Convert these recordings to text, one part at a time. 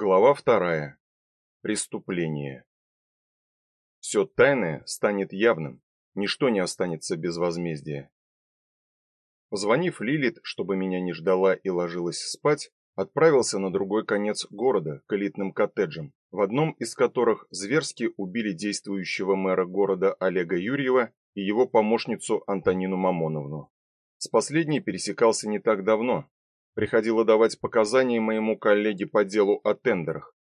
Глава вторая. Преступление. Все тайное станет явным, ничто не останется без возмездия. Позвонив Лилит, чтобы меня не ждала и ложилась спать, отправился на другой конец города к элитным коттеджам, в одном из которых зверски убили действующего мэра города Олега Юрьева и его помощницу Антонину Мамоновну. С последней пересекался не так давно. Приходило давать показания моему коллеге по делу о тендерах.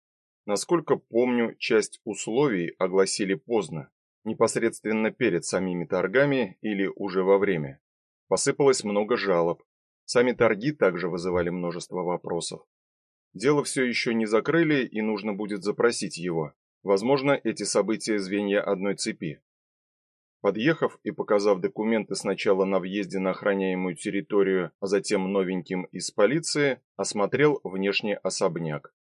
Насколько помню, часть условий огласили поздно, непосредственно перед самими торгами или уже во время. Посыпалось много жалоб. Сами торги также вызывали множество вопросов. Дело все еще не закрыли, и нужно будет запросить его. Возможно, эти события звенья одной цепи. Подъехав и показав документы сначала на въезде на охраняемую территорию, а затем новеньким из полиции, осмотрел внешний особняк.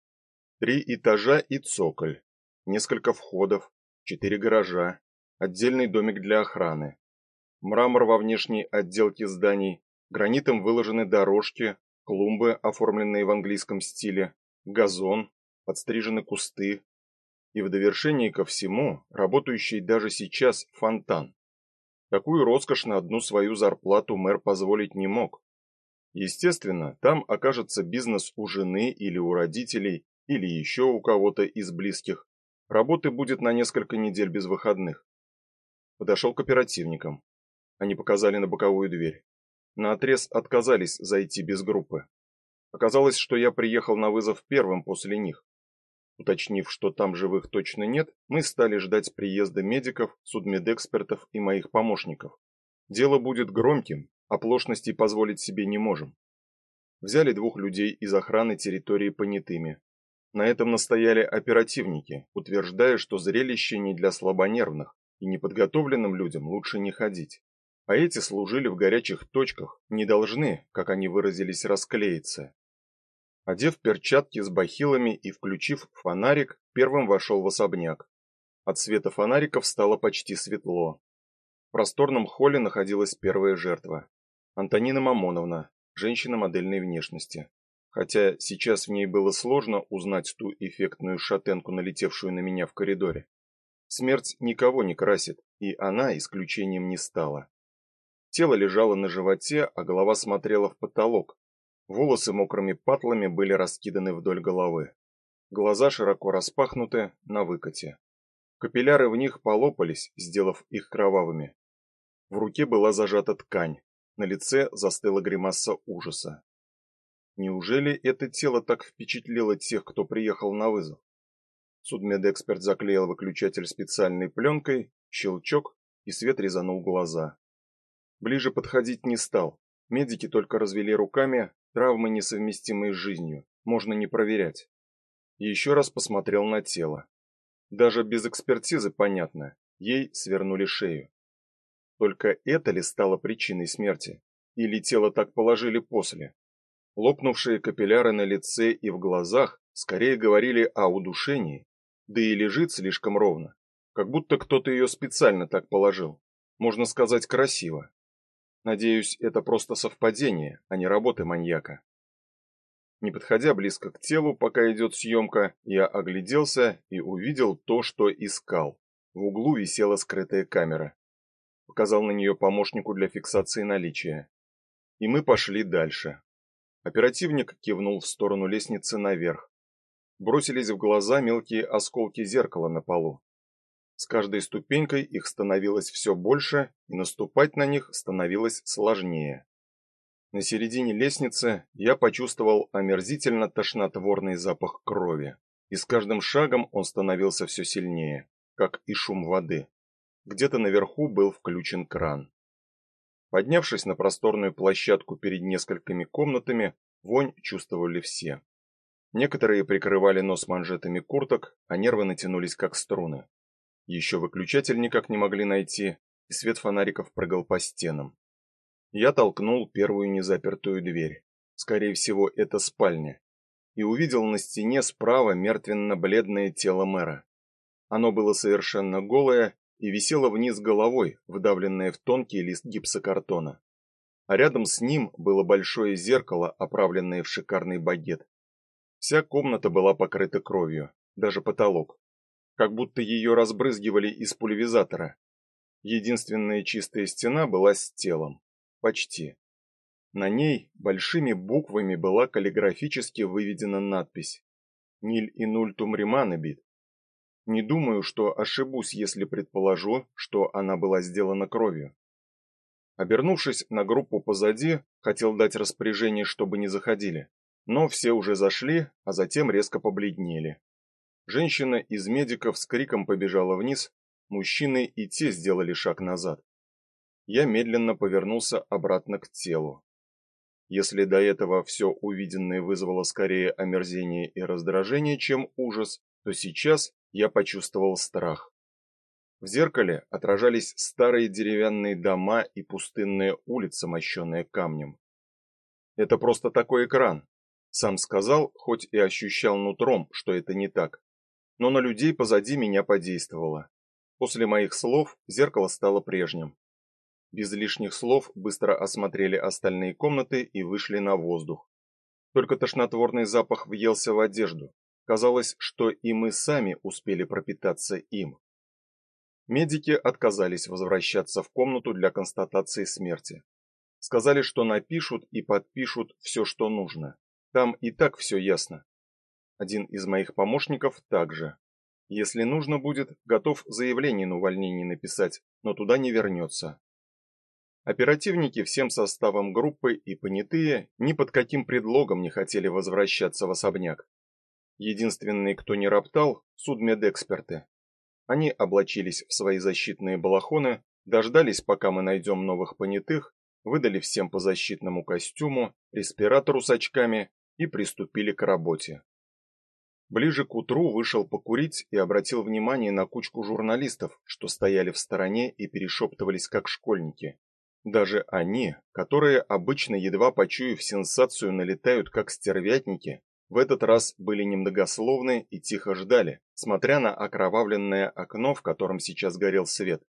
Три этажа и цоколь, несколько входов, четыре гаража, отдельный домик для охраны. Мрамор во внешней отделке зданий, гранитом выложены дорожки, клумбы, оформленные в английском стиле, газон, подстрижены кусты, и в довершении ко всему работающий даже сейчас фонтан. Такую роскошь на одну свою зарплату мэр позволить не мог. Естественно, там окажется бизнес у жены или у родителей, или еще у кого-то из близких. Работы будет на несколько недель без выходных. Подошел к оперативникам. Они показали на боковую дверь. Наотрез отказались зайти без группы. Оказалось, что я приехал на вызов первым после них. Уточнив, что там живых точно нет, мы стали ждать приезда медиков, судмедэкспертов и моих помощников. Дело будет громким, оплошностей позволить себе не можем. Взяли двух людей из охраны территории понятыми, на этом настояли оперативники, утверждая, что зрелище не для слабонервных и неподготовленным людям лучше не ходить. А эти служили в горячих точках, не должны, как они выразились, расклеиться. Одев перчатки с бахилами и включив фонарик, первым вошел в особняк. От света фонариков стало почти светло. В просторном холле находилась первая жертва. Антонина Мамоновна, женщина модельной внешности хотя сейчас в ней было сложно узнать ту эффектную шатенку, налетевшую на меня в коридоре. Смерть никого не красит, и она исключением не стала. Тело лежало на животе, а голова смотрела в потолок. Волосы мокрыми патлами были раскиданы вдоль головы. Глаза широко распахнуты, на выкате. Капилляры в них полопались, сделав их кровавыми. В руке была зажата ткань, на лице застыла гримаса ужаса. Неужели это тело так впечатлило тех, кто приехал на вызов? Судмедэксперт заклеил выключатель специальной пленкой, щелчок, и свет резанул глаза. Ближе подходить не стал. Медики только развели руками, травмы несовместимые с жизнью, можно не проверять. Еще раз посмотрел на тело. Даже без экспертизы понятно, ей свернули шею. Только это ли стало причиной смерти? Или тело так положили после? Лопнувшие капилляры на лице и в глазах скорее говорили о удушении, да и лежит слишком ровно, как будто кто-то ее специально так положил. Можно сказать, красиво. Надеюсь, это просто совпадение, а не работа маньяка. Не подходя близко к телу, пока идет съемка, я огляделся и увидел то, что искал. В углу висела скрытая камера. Показал на нее помощнику для фиксации наличия. И мы пошли дальше. Оперативник кивнул в сторону лестницы наверх. Бросились в глаза мелкие осколки зеркала на полу. С каждой ступенькой их становилось все больше, и наступать на них становилось сложнее. На середине лестницы я почувствовал омерзительно тошнотворный запах крови, и с каждым шагом он становился все сильнее, как и шум воды. Где-то наверху был включен кран. Поднявшись на просторную площадку перед несколькими комнатами, вонь чувствовали все. Некоторые прикрывали нос манжетами курток, а нервы натянулись как струны. Еще выключатель никак не могли найти, и свет фонариков прыгал по стенам. Я толкнул первую незапертую дверь. Скорее всего, это спальня. И увидел на стене справа мертвенно-бледное тело мэра. Оно было совершенно голое и висела вниз головой, вдавленная в тонкий лист гипсокартона. А рядом с ним было большое зеркало, оправленное в шикарный багет. Вся комната была покрыта кровью, даже потолок. Как будто ее разбрызгивали из пульверизатора. Единственная чистая стена была с телом. Почти. На ней большими буквами была каллиграфически выведена надпись «Ниль и нультум риманебит». Не думаю, что ошибусь, если предположу, что она была сделана кровью. Обернувшись на группу позади, хотел дать распоряжение, чтобы не заходили, но все уже зашли, а затем резко побледнели. Женщина из медиков с криком побежала вниз, мужчины и те сделали шаг назад. Я медленно повернулся обратно к телу. Если до этого все увиденное вызвало скорее омерзение и раздражение, чем ужас, то сейчас я почувствовал страх. В зеркале отражались старые деревянные дома и пустынная улица, мощенная камнем. Это просто такой экран. Сам сказал, хоть и ощущал нутром, что это не так. Но на людей позади меня подействовало. После моих слов зеркало стало прежним. Без лишних слов быстро осмотрели остальные комнаты и вышли на воздух. Только тошнотворный запах въелся в одежду. Казалось, что и мы сами успели пропитаться им. Медики отказались возвращаться в комнату для констатации смерти. Сказали, что напишут и подпишут все, что нужно. Там и так все ясно. Один из моих помощников также. Если нужно будет, готов заявление на увольнение написать, но туда не вернется. Оперативники всем составом группы и понятые ни под каким предлогом не хотели возвращаться в особняк. Единственные, кто не роптал, судмедэксперты. Они облачились в свои защитные балахоны, дождались, пока мы найдем новых понятых, выдали всем по защитному костюму, респиратору с очками и приступили к работе. Ближе к утру вышел покурить и обратил внимание на кучку журналистов, что стояли в стороне и перешептывались как школьники. Даже они, которые обычно едва почуяв сенсацию налетают как стервятники, в этот раз были немногословны и тихо ждали, смотря на окровавленное окно, в котором сейчас горел свет,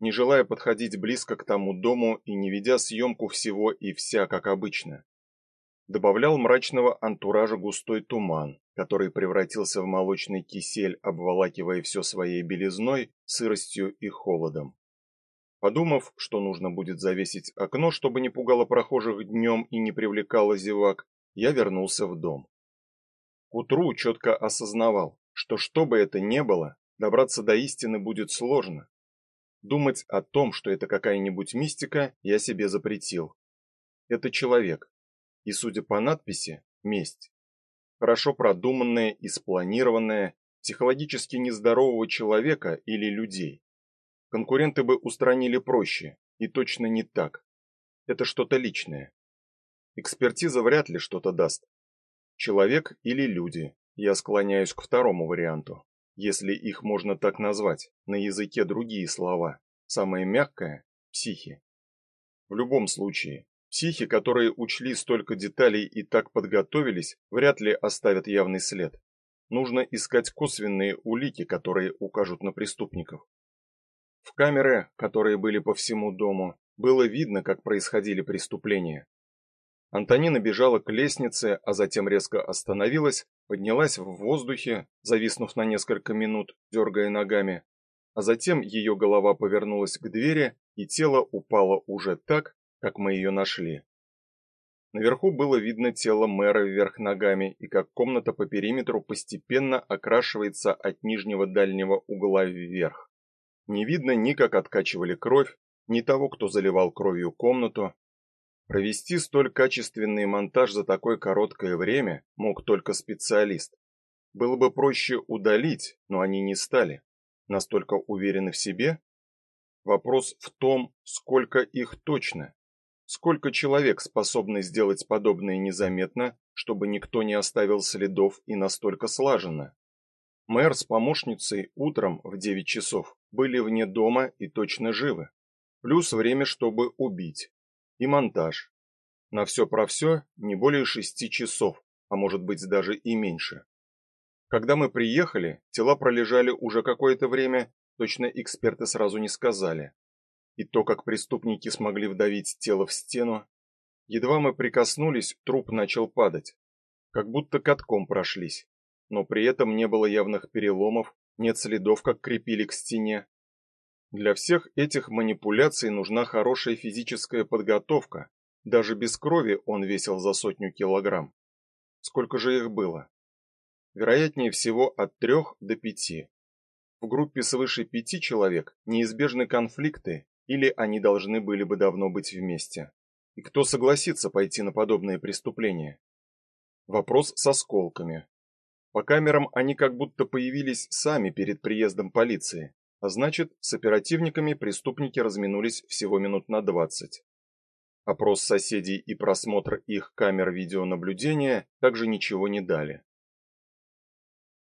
не желая подходить близко к тому дому и не ведя съемку всего и вся как обычно добавлял мрачного антуража густой туман, который превратился в молочный кисель, обволакивая все своей белизной, сыростью и холодом. Подумав, что нужно будет завесить окно, чтобы не пугало прохожих днем и не привлекало зевак, я вернулся в дом. К утру четко осознавал, что что бы это ни было, добраться до истины будет сложно. Думать о том, что это какая-нибудь мистика, я себе запретил. Это человек, и, судя по надписи, месть. Хорошо продуманная и спланированная, психологически нездорового человека или людей. Конкуренты бы устранили проще, и точно не так. Это что-то личное. Экспертиза вряд ли что-то даст. Человек или люди. Я склоняюсь к второму варианту, если их можно так назвать, на языке другие слова. Самое мягкое психи. В любом случае, Психи, которые учли столько деталей и так подготовились, вряд ли оставят явный след. Нужно искать косвенные улики, которые укажут на преступников. В камеры, которые были по всему дому, было видно, как происходили преступления. Антонина бежала к лестнице, а затем резко остановилась, поднялась в воздухе, зависнув на несколько минут, дергая ногами, а затем ее голова повернулась к двери, и тело упало уже так, как мы ее нашли. Наверху было видно тело мэра вверх ногами и как комната по периметру постепенно окрашивается от нижнего дальнего угла вверх. Не видно ни как откачивали кровь, ни того, кто заливал кровью комнату. Провести столь качественный монтаж за такое короткое время мог только специалист. Было бы проще удалить, но они не стали. Настолько уверены в себе? Вопрос в том, сколько их точно. Сколько человек способны сделать подобное незаметно, чтобы никто не оставил следов и настолько слаженно? Мэр с помощницей утром в 9 часов были вне дома и точно живы. Плюс время, чтобы убить. И монтаж. На все про все не более шести часов, а может быть даже и меньше. Когда мы приехали, тела пролежали уже какое-то время, точно эксперты сразу не сказали и то, как преступники смогли вдавить тело в стену. Едва мы прикоснулись, труп начал падать. как будто катком прошлись, но при этом не было явных переломов, нет следов, как крепили к стене. Для всех этих манипуляций нужна хорошая физическая подготовка. Даже без крови он весил за сотню килограмм. Сколько же их было? Вероятнее всего от трех до пяти. В группе свыше пяти человек неизбежны конфликты, или они должны были бы давно быть вместе. И кто согласится пойти на подобные преступления? Вопрос с осколками. По камерам они как будто появились сами перед приездом полиции, а значит, с оперативниками преступники разминулись всего минут на 20. Опрос соседей и просмотр их камер видеонаблюдения также ничего не дали.